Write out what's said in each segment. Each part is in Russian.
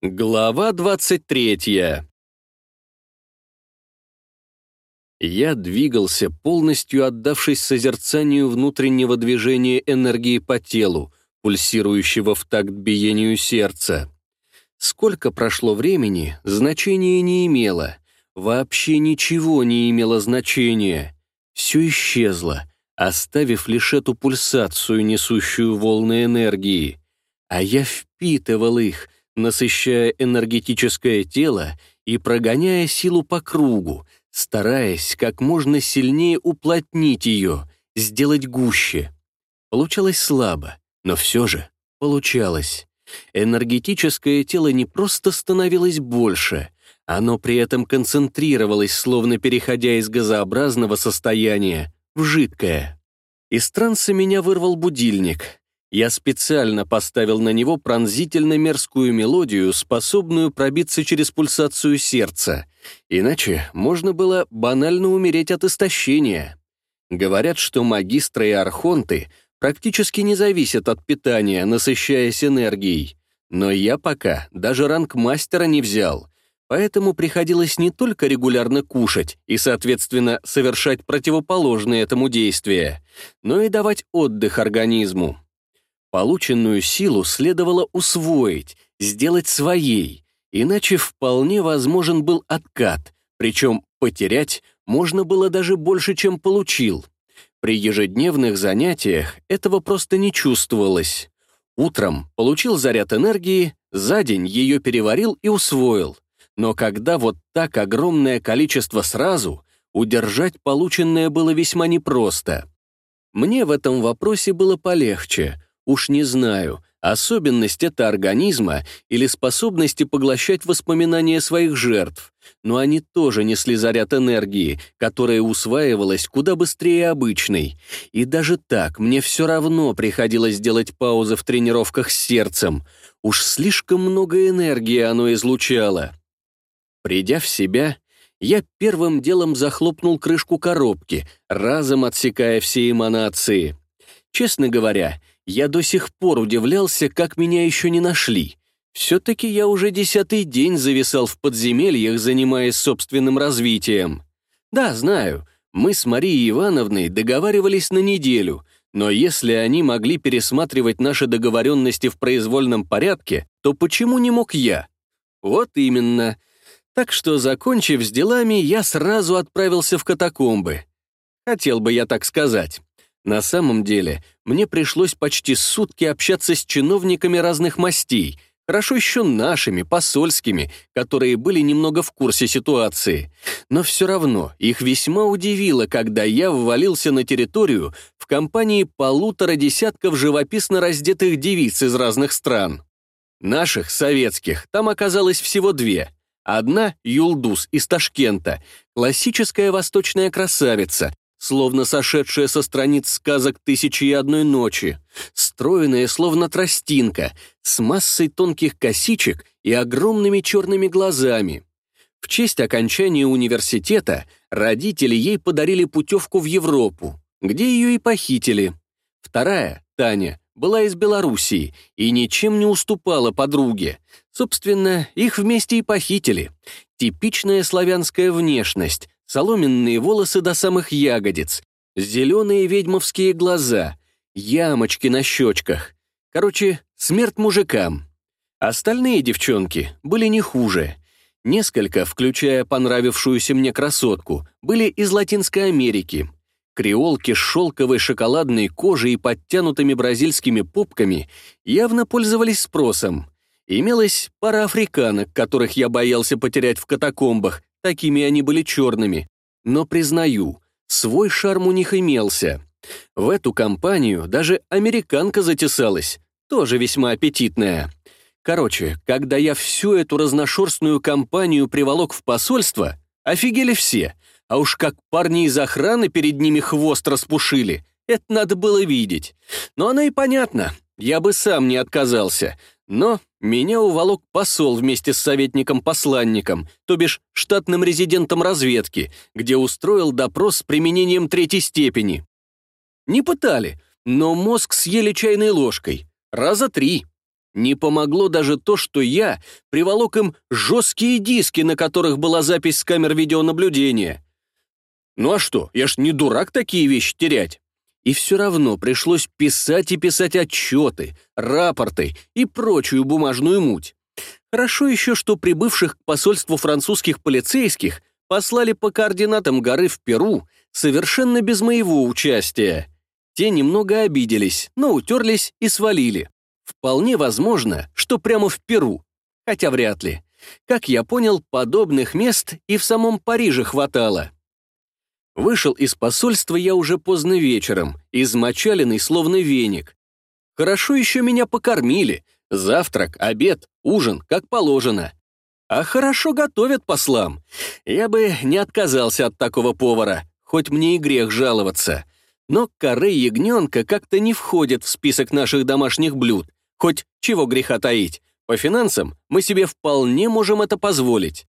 Глава 23 Я двигался, полностью отдавшись созерцанию внутреннего движения энергии по телу, пульсирующего в такт биению сердца. Сколько прошло времени, значения не имело. Вообще ничего не имело значения. Все исчезло, оставив лишь эту пульсацию, несущую волны энергии. А я впитывал их — насыщая энергетическое тело и прогоняя силу по кругу, стараясь как можно сильнее уплотнить ее, сделать гуще. Получалось слабо, но все же получалось. Энергетическое тело не просто становилось больше, оно при этом концентрировалось, словно переходя из газообразного состояния в жидкое. Из транса меня вырвал будильник. Я специально поставил на него пронзительно мерзкую мелодию, способную пробиться через пульсацию сердца. Иначе можно было банально умереть от истощения. Говорят, что магистры и архонты практически не зависят от питания, насыщаясь энергией. Но я пока даже ранг мастера не взял, поэтому приходилось не только регулярно кушать и, соответственно, совершать противоположные этому действия, но и давать отдых организму. Полученную силу следовало усвоить, сделать своей, иначе вполне возможен был откат, причем потерять можно было даже больше, чем получил. При ежедневных занятиях этого просто не чувствовалось. Утром получил заряд энергии, за день ее переварил и усвоил. Но когда вот так огромное количество сразу, удержать полученное было весьма непросто. Мне в этом вопросе было полегче — Уж не знаю, особенность это организма или способности поглощать воспоминания своих жертв, но они тоже несли заряд энергии, которая усваивалась куда быстрее обычной. И даже так мне все равно приходилось делать паузы в тренировках с сердцем. Уж слишком много энергии оно излучало. Придя в себя, я первым делом захлопнул крышку коробки, разом отсекая все эманации. Честно говоря, я до сих пор удивлялся, как меня еще не нашли. Все-таки я уже десятый день зависал в подземельях, занимаясь собственным развитием. Да, знаю, мы с Марией Ивановной договаривались на неделю, но если они могли пересматривать наши договоренности в произвольном порядке, то почему не мог я? Вот именно. Так что, закончив с делами, я сразу отправился в катакомбы. Хотел бы я так сказать. На самом деле, мне пришлось почти сутки общаться с чиновниками разных мастей, хорошо еще нашими, посольскими, которые были немного в курсе ситуации. Но все равно их весьма удивило, когда я ввалился на территорию в компании полутора десятков живописно раздетых девиц из разных стран. Наших, советских, там оказалось всего две. Одна — Юлдус из Ташкента, классическая восточная красавица, словно сошедшая со страниц сказок «Тысячи и одной ночи», стройная, словно тростинка, с массой тонких косичек и огромными черными глазами. В честь окончания университета родители ей подарили путевку в Европу, где ее и похитили. Вторая, Таня, была из Белоруссии и ничем не уступала подруге. Собственно, их вместе и похитили. Типичная славянская внешность, соломенные волосы до самых ягодиц, зеленые ведьмовские глаза, ямочки на щечках. Короче, смерть мужикам. Остальные девчонки были не хуже. Несколько, включая понравившуюся мне красотку, были из Латинской Америки. Креолки с шелковой шоколадной кожей и подтянутыми бразильскими попками явно пользовались спросом. Имелась пара африканок, которых я боялся потерять в катакомбах, такими они были черными. Но, признаю, свой шарм у них имелся. В эту компанию даже американка затесалась, тоже весьма аппетитная. Короче, когда я всю эту разношерстную компанию приволок в посольство, офигели все, а уж как парни из охраны перед ними хвост распушили, это надо было видеть. Но оно и понятно, я бы сам не отказался, но меня уволок посол вместе с советником-посланником, то бишь штатным резидентом разведки, где устроил допрос с применением третьей степени. Не пытали, но мозг съели чайной ложкой. Раза три. Не помогло даже то, что я приволок им жесткие диски, на которых была запись с камер видеонаблюдения. Ну а что, я ж не дурак такие вещи терять. И все равно пришлось писать и писать отчеты, рапорты и прочую бумажную муть. Хорошо еще, что прибывших к посольству французских полицейских послали по координатам горы в Перу совершенно без моего участия. Те немного обиделись, но утерлись и свалили. Вполне возможно, что прямо в Перу, хотя вряд ли. Как я понял, подобных мест и в самом Париже хватало. Вышел из посольства я уже поздно вечером, измочаленный словно веник. Хорошо еще меня покормили. Завтрак, обед, ужин, как положено. А хорошо готовят послам. Я бы не отказался от такого повара, хоть мне и грех жаловаться. Но коры ягненка как-то не входят в список наших домашних блюд, хоть чего греха таить. По финансам мы себе вполне можем это позволить.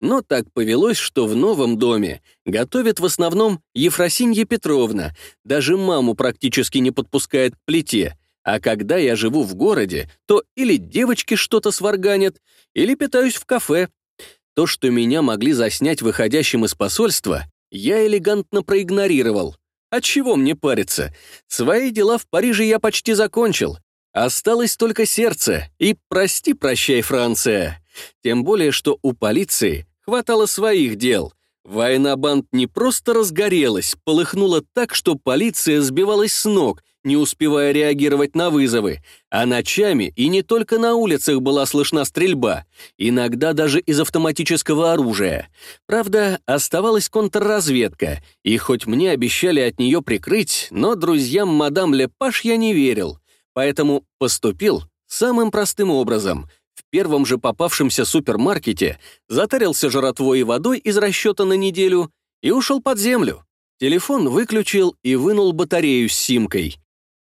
Но так повелось, что в новом доме готовит в основном Ефросинья Петровна, даже маму практически не подпускает к плите, а когда я живу в городе, то или девочки что-то сварганят, или питаюсь в кафе. То, что меня могли заснять выходящим из посольства, я элегантно проигнорировал. Отчего мне париться? Свои дела в Париже я почти закончил. Осталось только сердце, и прости-прощай, Франция. Тем более, что у полиции хватало своих дел. Война банд не просто разгорелась, полыхнула так, что полиция сбивалась с ног, не успевая реагировать на вызовы, а ночами и не только на улицах была слышна стрельба, иногда даже из автоматического оружия. Правда, оставалась контрразведка, и хоть мне обещали от нее прикрыть, но друзьям мадам Лепаш я не верил, поэтому поступил самым простым образом. В первом же попавшемся супермаркете затарился жратвой и водой из расчета на неделю и ушел под землю. Телефон выключил и вынул батарею с симкой.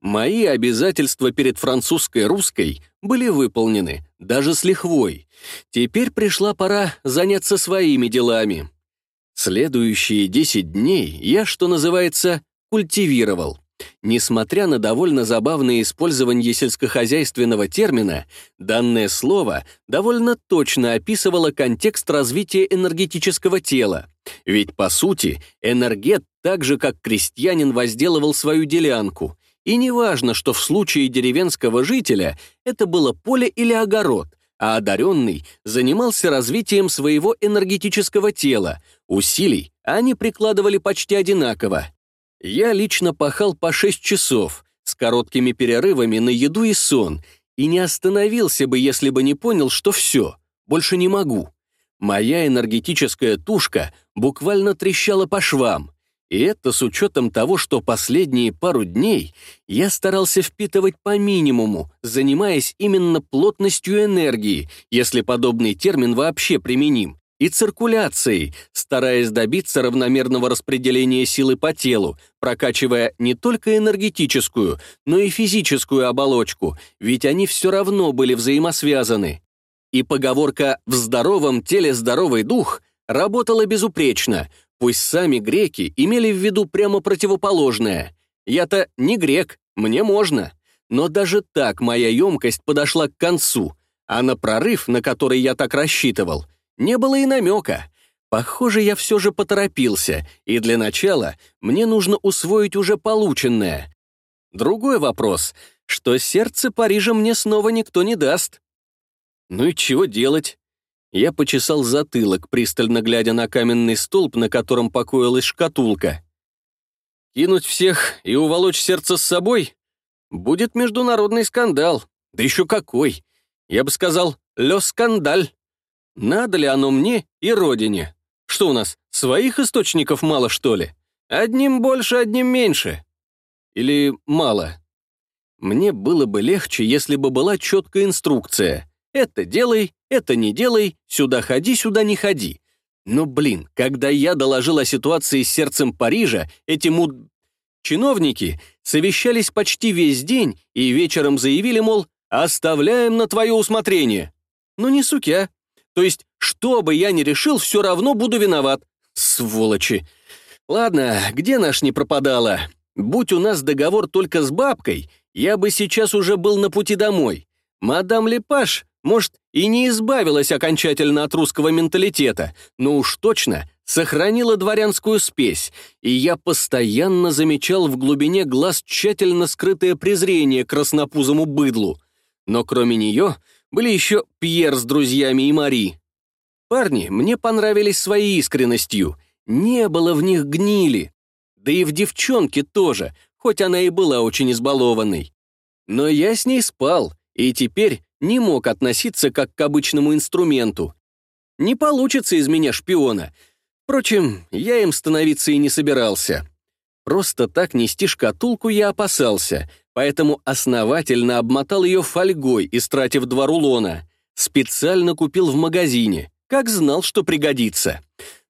Мои обязательства перед французской русской были выполнены, даже с лихвой. Теперь пришла пора заняться своими делами. Следующие 10 дней я, что называется, культивировал. Несмотря на довольно забавное использование сельскохозяйственного термина, данное слово довольно точно описывало контекст развития энергетического тела. Ведь, по сути, энергет так же, как крестьянин возделывал свою делянку — и не важно, что в случае деревенского жителя это было поле или огород, а одаренный занимался развитием своего энергетического тела, усилий они прикладывали почти одинаково. Я лично пахал по 6 часов, с короткими перерывами на еду и сон, и не остановился бы, если бы не понял, что все, больше не могу. Моя энергетическая тушка буквально трещала по швам. И это с учетом того, что последние пару дней я старался впитывать по минимуму, занимаясь именно плотностью энергии, если подобный термин вообще применим, и циркуляцией, стараясь добиться равномерного распределения силы по телу, прокачивая не только энергетическую, но и физическую оболочку, ведь они все равно были взаимосвязаны. И поговорка «в здоровом теле здоровый дух» работала безупречно — Пусть сами греки имели в виду прямо противоположное. Я-то не грек, мне можно. Но даже так моя емкость подошла к концу, а на прорыв, на который я так рассчитывал, не было и намека. Похоже, я все же поторопился, и для начала мне нужно усвоить уже полученное. Другой вопрос, что сердце Парижа мне снова никто не даст. Ну и чего делать? Я почесал затылок, пристально глядя на каменный столб, на котором покоилась шкатулка. Кинуть всех и уволочь сердце с собой? Будет международный скандал. Да еще какой! Я бы сказал, лё скандаль. Надо ли оно мне и родине? Что у нас, своих источников мало, что ли? Одним больше, одним меньше. Или мало? Мне было бы легче, если бы была четкая инструкция. Это делай, это не делай, сюда ходи, сюда не ходи. Но, блин, когда я доложил о ситуации с сердцем Парижа, эти муд... Чиновники совещались почти весь день и вечером заявили, мол, оставляем на твое усмотрение. Ну не сукя. То есть, что бы я ни решил, все равно буду виноват. Сволочи. Ладно, где наш не пропадала? Будь у нас договор только с бабкой, я бы сейчас уже был на пути домой. Мадам Лепаш, может, и не избавилась окончательно от русского менталитета, но уж точно сохранила дворянскую спесь, и я постоянно замечал в глубине глаз тщательно скрытое презрение к краснопузому быдлу. Но кроме нее были еще Пьер с друзьями и Мари. Парни мне понравились своей искренностью, не было в них гнили. Да и в девчонке тоже, хоть она и была очень избалованной. Но я с ней спал, и теперь не мог относиться как к обычному инструменту. Не получится из меня шпиона. Впрочем, я им становиться и не собирался. Просто так нести шкатулку я опасался, поэтому основательно обмотал ее фольгой, истратив два рулона. Специально купил в магазине, как знал, что пригодится.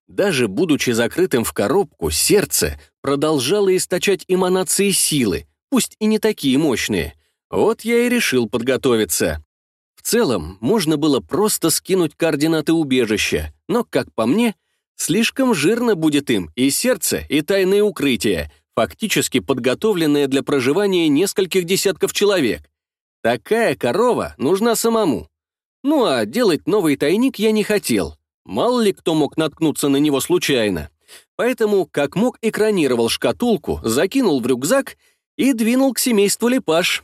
Даже будучи закрытым в коробку, сердце продолжало источать эманации силы, пусть и не такие мощные. Вот я и решил подготовиться. В целом, можно было просто скинуть координаты убежища, но, как по мне, слишком жирно будет им и сердце, и тайные укрытия, фактически подготовленные для проживания нескольких десятков человек. Такая корова нужна самому. Ну а делать новый тайник я не хотел. Мало ли кто мог наткнуться на него случайно. Поэтому, как мог, экранировал шкатулку, закинул в рюкзак и двинул к семейству Лепаш.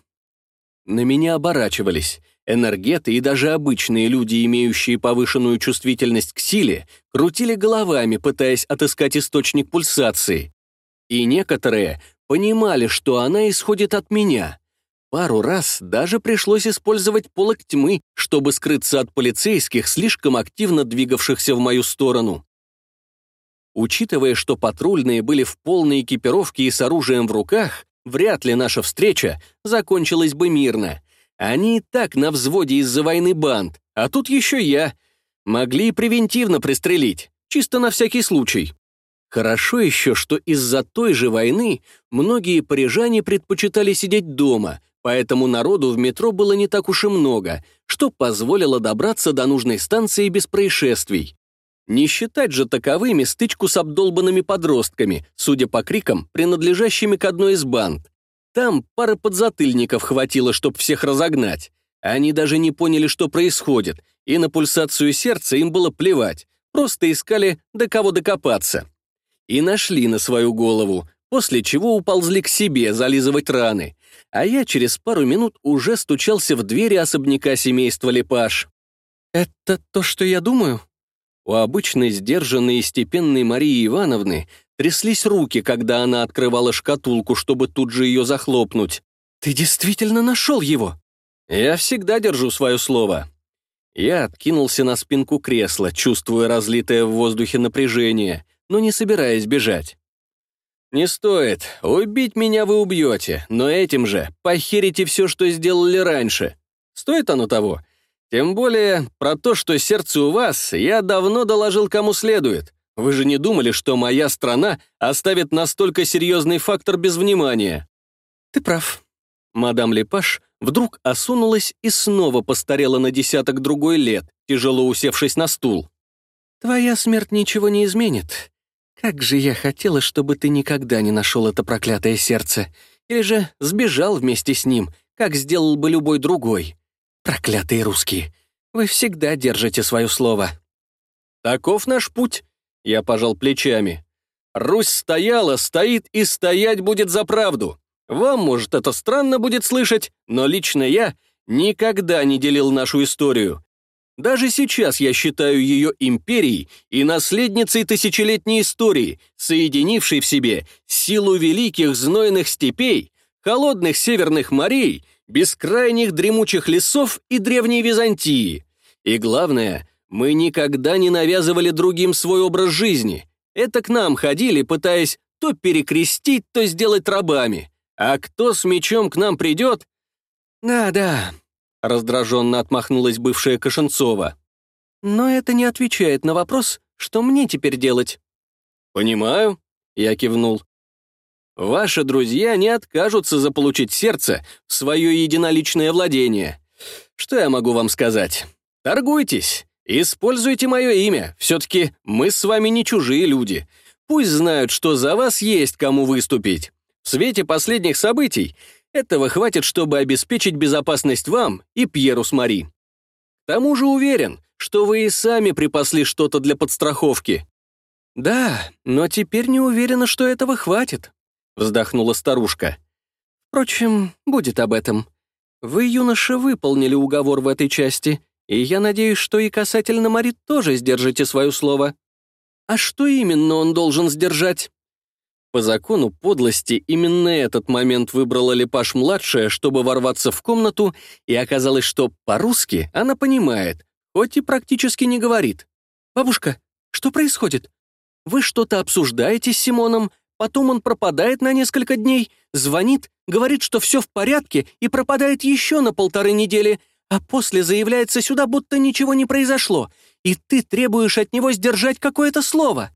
На меня оборачивались. Энергеты и даже обычные люди, имеющие повышенную чувствительность к силе, крутили головами, пытаясь отыскать источник пульсации. И некоторые понимали, что она исходит от меня. Пару раз даже пришлось использовать полок тьмы, чтобы скрыться от полицейских, слишком активно двигавшихся в мою сторону. Учитывая, что патрульные были в полной экипировке и с оружием в руках, вряд ли наша встреча закончилась бы мирно. Они и так на взводе из-за войны банд, а тут еще я. Могли превентивно пристрелить, чисто на всякий случай. Хорошо еще, что из-за той же войны многие парижане предпочитали сидеть дома, поэтому народу в метро было не так уж и много, что позволило добраться до нужной станции без происшествий. Не считать же таковыми стычку с обдолбанными подростками, судя по крикам, принадлежащими к одной из банд. Там пары подзатыльников хватило, чтобы всех разогнать. Они даже не поняли, что происходит, и на пульсацию сердца им было плевать, просто искали, до кого докопаться. И нашли на свою голову, после чего уползли к себе зализывать раны, а я через пару минут уже стучался в двери особняка семейства Лепаш. «Это то, что я думаю?» У обычной сдержанной и степенной Марии Ивановны Тряслись руки, когда она открывала шкатулку, чтобы тут же ее захлопнуть. «Ты действительно нашел его?» «Я всегда держу свое слово». Я откинулся на спинку кресла, чувствуя разлитое в воздухе напряжение, но не собираясь бежать. «Не стоит. Убить меня вы убьете, но этим же похерите все, что сделали раньше. Стоит оно того? Тем более, про то, что сердце у вас, я давно доложил кому следует. Вы же не думали, что моя страна оставит настолько серьезный фактор без внимания?» «Ты прав». Мадам Лепаш вдруг осунулась и снова постарела на десяток другой лет, тяжело усевшись на стул. «Твоя смерть ничего не изменит. Как же я хотела, чтобы ты никогда не нашел это проклятое сердце, или же сбежал вместе с ним, как сделал бы любой другой. Проклятые русские, вы всегда держите свое слово». «Таков наш путь», я пожал плечами. Русь стояла, стоит и стоять будет за правду. Вам, может, это странно будет слышать, но лично я никогда не делил нашу историю. Даже сейчас я считаю ее империей и наследницей тысячелетней истории, соединившей в себе силу великих знойных степей, холодных северных морей, бескрайних дремучих лесов и древней Византии. И главное — мы никогда не навязывали другим свой образ жизни. Это к нам ходили, пытаясь то перекрестить, то сделать рабами. А кто с мечом к нам придет? Да-да, раздраженно отмахнулась бывшая Кошенцова. Но это не отвечает на вопрос, что мне теперь делать. Понимаю, я кивнул. Ваши друзья не откажутся заполучить сердце в свое единоличное владение. Что я могу вам сказать? Торгуйтесь. Используйте мое имя, все-таки мы с вами не чужие люди. Пусть знают, что за вас есть кому выступить. В свете последних событий Этого хватит, чтобы обеспечить безопасность вам и Пьеру с Мари. К тому же уверен, что вы и сами припасли что-то для подстраховки». «Да, но теперь не уверена, что этого хватит», — вздохнула старушка. «Впрочем, будет об этом. Вы, юноша, выполнили уговор в этой части, и я надеюсь, что и касательно Мари тоже сдержите свое слово. А что именно он должен сдержать?» По закону подлости именно этот момент выбрала Лепаш-младшая, чтобы ворваться в комнату, и оказалось, что по-русски она понимает, хоть и практически не говорит. «Бабушка, что происходит? Вы что-то обсуждаете с Симоном, потом он пропадает на несколько дней, звонит, говорит, что все в порядке и пропадает еще на полторы недели, а после заявляется сюда, будто ничего не произошло, и ты требуешь от него сдержать какое-то слово.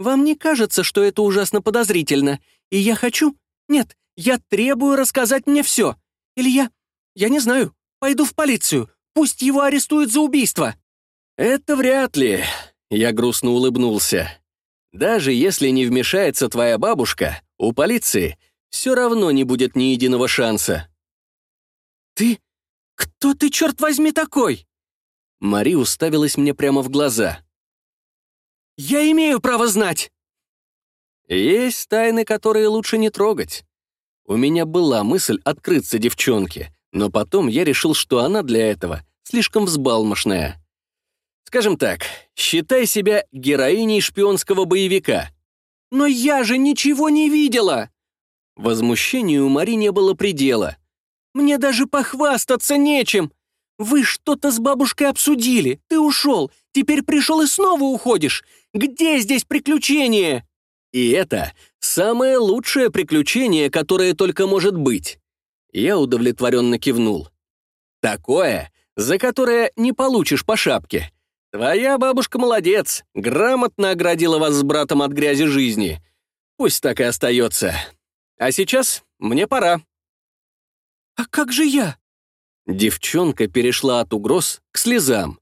Вам не кажется, что это ужасно подозрительно? И я хочу... Нет, я требую рассказать мне все. Или я... Я не знаю. Пойду в полицию. Пусть его арестуют за убийство». «Это вряд ли», — я грустно улыбнулся. «Даже если не вмешается твоя бабушка, у полиции все равно не будет ни единого шанса». «Ты... Кто ты, черт возьми, такой?» Мари уставилась мне прямо в глаза. Я имею право знать!» Есть тайны, которые лучше не трогать. У меня была мысль открыться девчонке, но потом я решил, что она для этого слишком взбалмошная. Скажем так, считай себя героиней шпионского боевика. «Но я же ничего не видела!» Возмущению у Мари не было предела. «Мне даже похвастаться нечем! Вы что-то с бабушкой обсудили, ты ушел, теперь пришел и снова уходишь. Где здесь приключение?» И это самое лучшее приключение, которое только может быть. Я удовлетворенно кивнул. Такое, за которое не получишь по шапке. Твоя бабушка молодец, грамотно оградила вас с братом от грязи жизни. Пусть так и остается. А сейчас мне пора. «А как же я?» Девчонка перешла от угроз к слезам.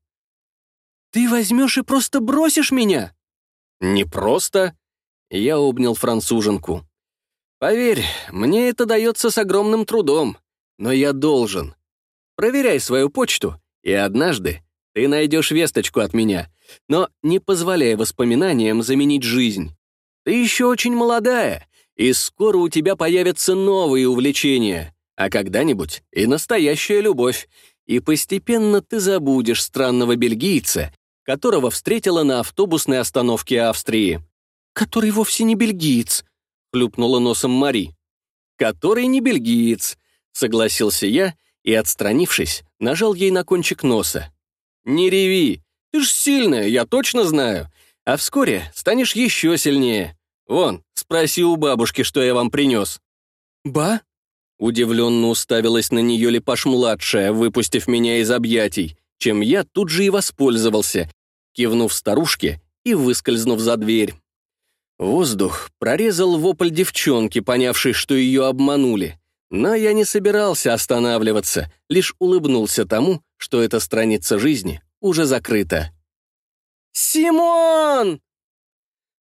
«Ты возьмешь и просто бросишь меня?» «Не просто?» Я обнял француженку. «Поверь, мне это дается с огромным трудом, но я должен. Проверяй свою почту, и однажды ты найдешь весточку от меня, но не позволяй воспоминаниям заменить жизнь. Ты еще очень молодая, и скоро у тебя появятся новые увлечения, а когда-нибудь и настоящая любовь, и постепенно ты забудешь странного бельгийца которого встретила на автобусной остановке Австрии. «Который вовсе не бельгиец», — хлюпнула носом Мари. «Который не бельгиец», — согласился я и, отстранившись, нажал ей на кончик носа. «Не реви, ты ж сильная, я точно знаю, а вскоре станешь еще сильнее. Вон, спроси у бабушки, что я вам принес». «Ба?» Удивленно уставилась на нее Лепаш-младшая, выпустив меня из объятий, чем я тут же и воспользовался, кивнув старушке и выскользнув за дверь. Воздух прорезал вопль девчонки, понявшей, что ее обманули. Но я не собирался останавливаться, лишь улыбнулся тому, что эта страница жизни уже закрыта. «Симон!»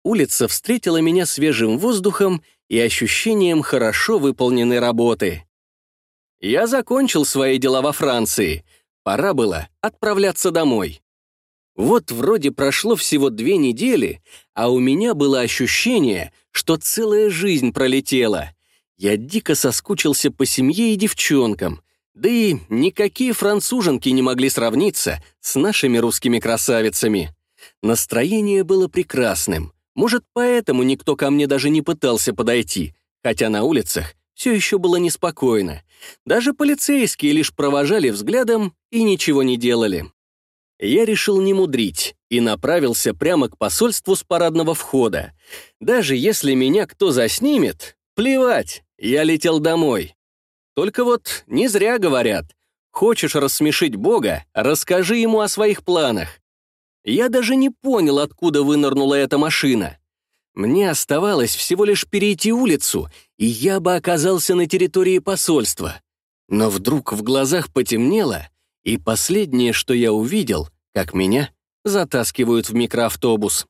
Улица встретила меня свежим воздухом и ощущением хорошо выполненной работы. Я закончил свои дела во Франции. Пора было отправляться домой. Вот вроде прошло всего две недели, а у меня было ощущение, что целая жизнь пролетела. Я дико соскучился по семье и девчонкам, да и никакие француженки не могли сравниться с нашими русскими красавицами. Настроение было прекрасным. Может, поэтому никто ко мне даже не пытался подойти, хотя на улицах все еще было неспокойно. Даже полицейские лишь провожали взглядом и ничего не делали я решил не мудрить и направился прямо к посольству с парадного входа. Даже если меня кто заснимет, плевать, я летел домой. Только вот не зря говорят, хочешь рассмешить Бога, расскажи ему о своих планах. Я даже не понял, откуда вынырнула эта машина. Мне оставалось всего лишь перейти улицу, и я бы оказался на территории посольства. Но вдруг в глазах потемнело, и последнее, что я увидел, как меня затаскивают в микроавтобус.